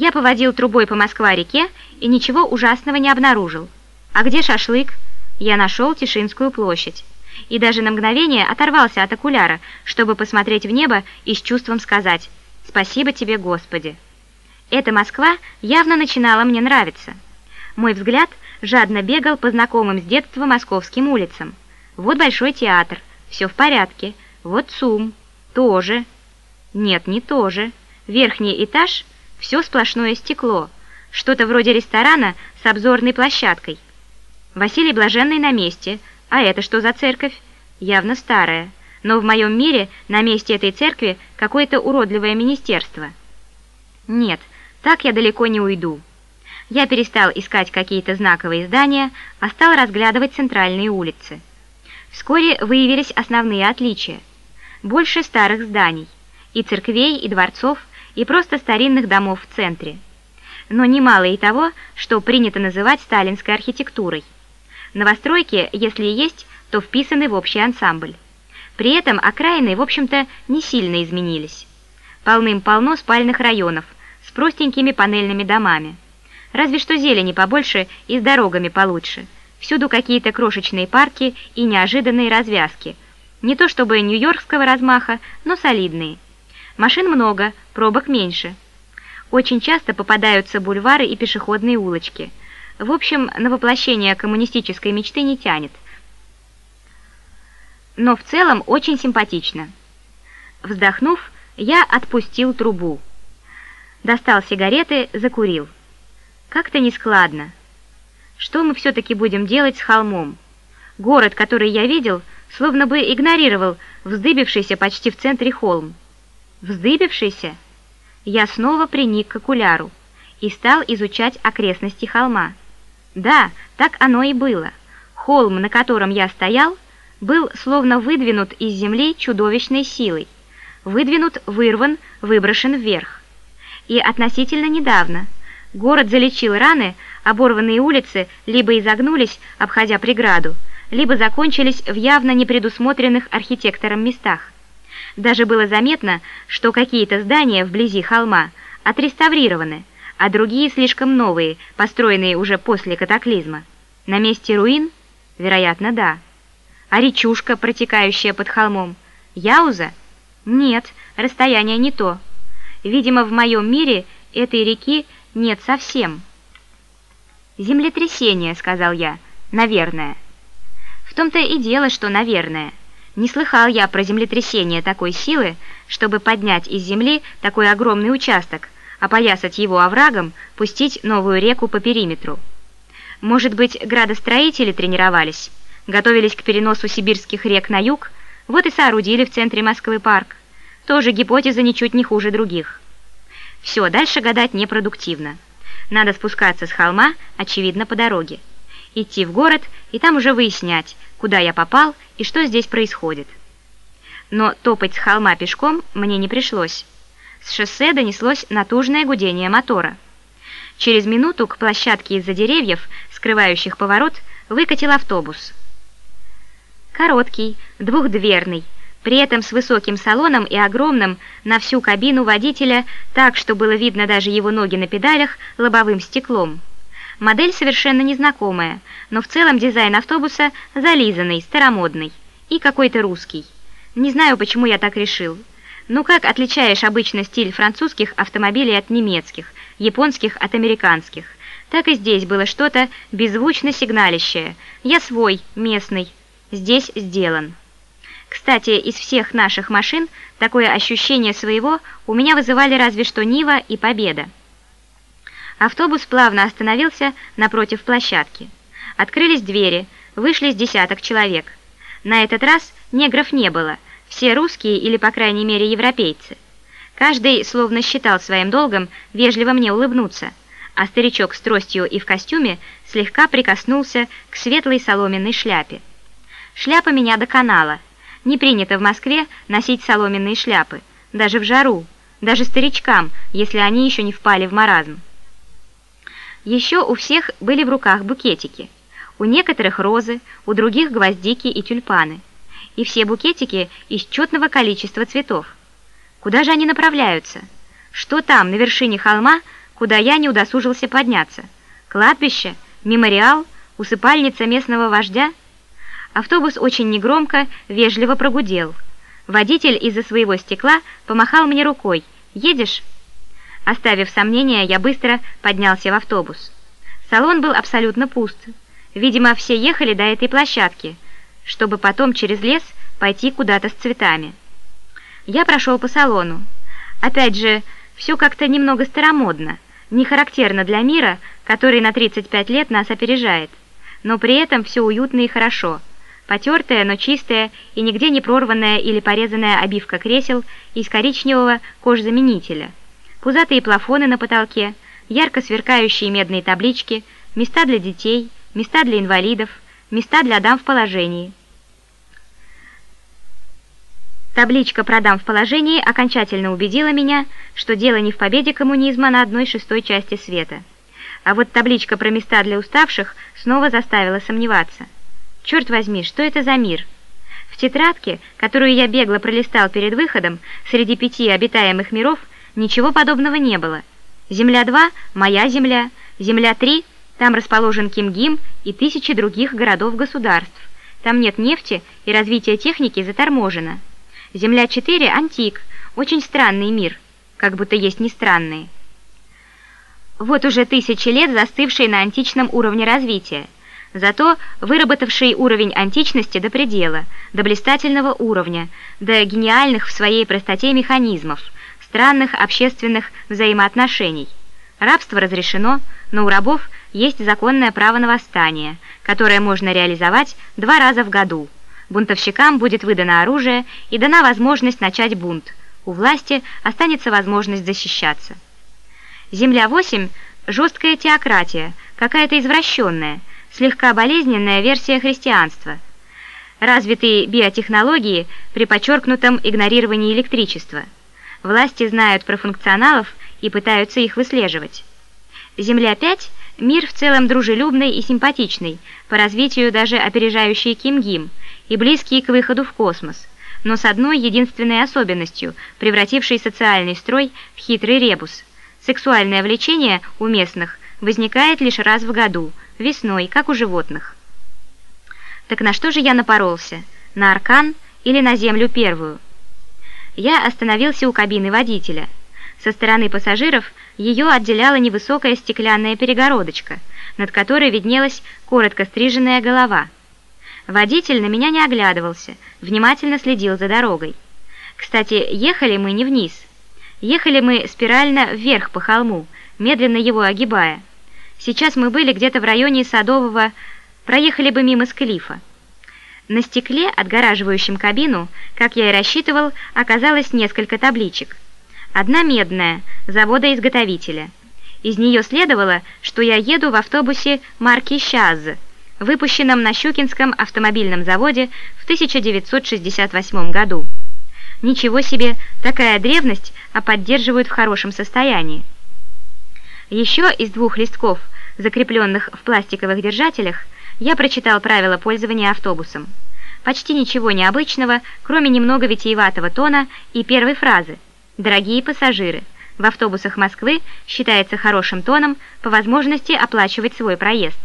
Я поводил трубой по Москва-реке и ничего ужасного не обнаружил. А где шашлык? Я нашел Тишинскую площадь. И даже на мгновение оторвался от окуляра, чтобы посмотреть в небо и с чувством сказать «Спасибо тебе, Господи». Эта Москва явно начинала мне нравиться. Мой взгляд жадно бегал по знакомым с детства московским улицам. Вот Большой театр, все в порядке. Вот ЦУМ, тоже. Нет, не тоже. Верхний этаж – все сплошное стекло, что-то вроде ресторана с обзорной площадкой. Василий Блаженный на месте, а это что за церковь? Явно старая, но в моем мире на месте этой церкви какое-то уродливое министерство. Нет, так я далеко не уйду. Я перестал искать какие-то знаковые здания, а стал разглядывать центральные улицы. Вскоре выявились основные отличия. Больше старых зданий, и церквей, и дворцов, и просто старинных домов в центре. Но немало и того, что принято называть сталинской архитектурой. Новостройки, если есть, то вписаны в общий ансамбль. При этом окраины, в общем-то, не сильно изменились. Полным-полно спальных районов с простенькими панельными домами. Разве что зелени побольше и с дорогами получше. Всюду какие-то крошечные парки и неожиданные развязки. Не то чтобы нью-йоркского размаха, но солидные – Машин много, пробок меньше. Очень часто попадаются бульвары и пешеходные улочки. В общем, на воплощение коммунистической мечты не тянет. Но в целом очень симпатично. Вздохнув, я отпустил трубу. Достал сигареты, закурил. Как-то нескладно. Что мы все-таки будем делать с холмом? Город, который я видел, словно бы игнорировал вздыбившийся почти в центре холм. Вздыбившийся, я снова приник к окуляру и стал изучать окрестности холма. Да, так оно и было. Холм, на котором я стоял, был словно выдвинут из земли чудовищной силой. Выдвинут, вырван, выброшен вверх. И относительно недавно город залечил раны, оборванные улицы либо изогнулись, обходя преграду, либо закончились в явно непредусмотренных архитектором местах. Даже было заметно, что какие-то здания вблизи холма отреставрированы, а другие слишком новые, построенные уже после катаклизма. На месте руин? Вероятно, да. А речушка, протекающая под холмом? Яуза? Нет, расстояние не то. Видимо, в моем мире этой реки нет совсем. «Землетрясение», — сказал я, — «наверное». В том-то и дело, что «наверное». Не слыхал я про землетрясение такой силы, чтобы поднять из земли такой огромный участок, опоясать его оврагом, пустить новую реку по периметру. Может быть, градостроители тренировались, готовились к переносу сибирских рек на юг, вот и соорудили в центре Москвы парк. Тоже гипотеза ничуть не хуже других. Все, дальше гадать непродуктивно. Надо спускаться с холма, очевидно, по дороге. Идти в город и там уже выяснять, куда я попал и что здесь происходит. Но топать с холма пешком мне не пришлось. С шоссе донеслось натужное гудение мотора. Через минуту к площадке из-за деревьев, скрывающих поворот, выкатил автобус. Короткий, двухдверный, при этом с высоким салоном и огромным на всю кабину водителя, так, что было видно даже его ноги на педалях, лобовым стеклом. Модель совершенно незнакомая, но в целом дизайн автобуса зализанный, старомодный и какой-то русский. Не знаю, почему я так решил. Ну как отличаешь обычно стиль французских автомобилей от немецких, японских от американских? Так и здесь было что-то беззвучно сигналищее. Я свой, местный. Здесь сделан. Кстати, из всех наших машин такое ощущение своего у меня вызывали разве что Нива и Победа. Автобус плавно остановился напротив площадки. Открылись двери, вышли с десяток человек. На этот раз негров не было, все русские или, по крайней мере, европейцы. Каждый словно считал своим долгом вежливо мне улыбнуться, а старичок с тростью и в костюме слегка прикоснулся к светлой соломенной шляпе. Шляпа меня доконала. Не принято в Москве носить соломенные шляпы, даже в жару, даже старичкам, если они еще не впали в маразм. Еще у всех были в руках букетики. У некоторых розы, у других гвоздики и тюльпаны. И все букетики из четного количества цветов. Куда же они направляются? Что там, на вершине холма, куда я не удосужился подняться. Кладбище, мемориал, усыпальница местного вождя. Автобус очень негромко, вежливо прогудел. Водитель из-за своего стекла помахал мне рукой. «Едешь?» Оставив сомнения, я быстро поднялся в автобус. Салон был абсолютно пуст. Видимо, все ехали до этой площадки, чтобы потом через лес пойти куда-то с цветами. Я прошел по салону. Опять же, все как-то немного старомодно, не характерно для мира, который на 35 лет нас опережает. Но при этом все уютно и хорошо. Потертая, но чистая и нигде не прорванная или порезанная обивка кресел из коричневого кожзаменителя. Пузатые плафоны на потолке, ярко сверкающие медные таблички, места для детей, места для инвалидов, места для дам в положении. Табличка «Продам в положении» окончательно убедила меня, что дело не в победе коммунизма на одной шестой части света. А вот табличка про места для уставших снова заставила сомневаться. Черт возьми, что это за мир? В тетрадке, которую я бегло пролистал перед выходом, среди пяти обитаемых миров, ничего подобного не было. Земля-2 – моя земля, Земля-3 – там расположен Кимгим и тысячи других городов-государств. Там нет нефти, и развитие техники заторможено. Земля-4 – антик, очень странный мир, как будто есть не странные. Вот уже тысячи лет застывший на античном уровне развития, зато выработавший уровень античности до предела, до блистательного уровня, до гениальных в своей простоте механизмов, странных общественных взаимоотношений. Рабство разрешено, но у рабов есть законное право на восстание, которое можно реализовать два раза в году – Бунтовщикам будет выдано оружие и дана возможность начать бунт. У власти останется возможность защищаться. Земля-8 – жесткая теократия, какая-то извращенная, слегка болезненная версия христианства. Развитые биотехнологии при подчеркнутом игнорировании электричества. Власти знают про функционалов и пытаются их выслеживать. Земля-5 – мир в целом дружелюбный и симпатичный, по развитию даже опережающий Ким-Гим – и близкие к выходу в космос, но с одной единственной особенностью, превратившей социальный строй в хитрый ребус. Сексуальное влечение у местных возникает лишь раз в году, весной, как у животных. Так на что же я напоролся? На аркан или на землю первую? Я остановился у кабины водителя. Со стороны пассажиров ее отделяла невысокая стеклянная перегородочка, над которой виднелась коротко стриженная голова – Водитель на меня не оглядывался, внимательно следил за дорогой. Кстати, ехали мы не вниз. Ехали мы спирально вверх по холму, медленно его огибая. Сейчас мы были где-то в районе Садового, проехали бы мимо Склифа. На стекле, отгораживающем кабину, как я и рассчитывал, оказалось несколько табличек. Одна медная, завода-изготовителя. Из нее следовало, что я еду в автобусе марки «Щаз», выпущенном на Щукинском автомобильном заводе в 1968 году. Ничего себе, такая древность, а поддерживают в хорошем состоянии. Еще из двух листков, закрепленных в пластиковых держателях, я прочитал правила пользования автобусом. Почти ничего необычного, кроме немного витиеватого тона и первой фразы «Дорогие пассажиры, в автобусах Москвы считается хорошим тоном по возможности оплачивать свой проезд»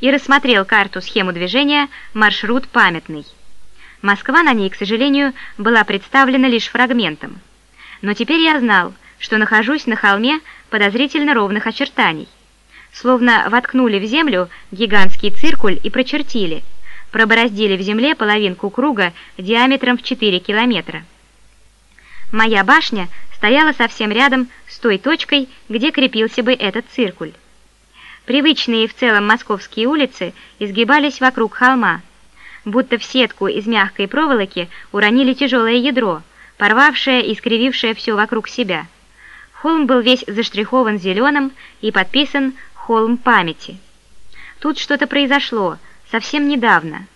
и рассмотрел карту-схему движения «Маршрут памятный». Москва на ней, к сожалению, была представлена лишь фрагментом. Но теперь я знал, что нахожусь на холме подозрительно ровных очертаний. Словно воткнули в землю гигантский циркуль и прочертили, пробороздили в земле половинку круга диаметром в 4 километра. Моя башня стояла совсем рядом с той точкой, где крепился бы этот циркуль. Привычные в целом московские улицы изгибались вокруг холма, будто в сетку из мягкой проволоки уронили тяжелое ядро, порвавшее и искривившее все вокруг себя. Холм был весь заштрихован зеленым и подписан «Холм памяти». Тут что-то произошло, совсем недавно.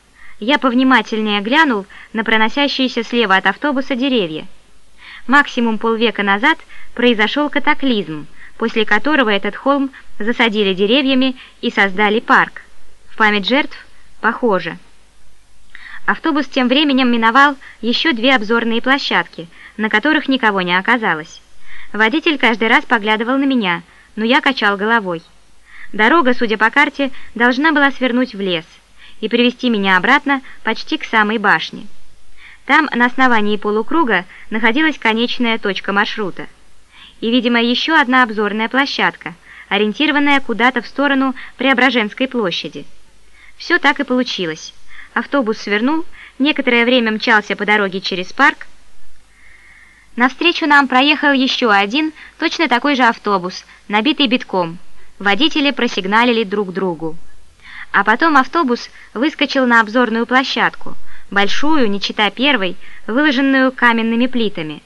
Я повнимательнее глянул на проносящиеся слева от автобуса деревья. Максимум полвека назад произошел катаклизм – после которого этот холм засадили деревьями и создали парк. В память жертв похоже. Автобус тем временем миновал еще две обзорные площадки, на которых никого не оказалось. Водитель каждый раз поглядывал на меня, но я качал головой. Дорога, судя по карте, должна была свернуть в лес и привести меня обратно почти к самой башне. Там, на основании полукруга, находилась конечная точка маршрута. И, видимо, еще одна обзорная площадка, ориентированная куда-то в сторону Преображенской площади. Все так и получилось. Автобус свернул, некоторое время мчался по дороге через парк. Навстречу нам проехал еще один, точно такой же автобус, набитый битком. Водители просигналили друг другу. А потом автобус выскочил на обзорную площадку, большую, не чита первой, выложенную каменными плитами.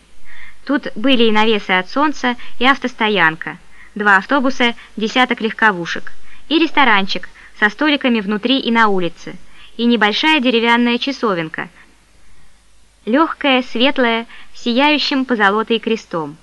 Тут были и навесы от солнца, и автостоянка, два автобуса, десяток легковушек, и ресторанчик со столиками внутри и на улице, и небольшая деревянная часовенка, легкая, светлая, сияющим позолотой крестом.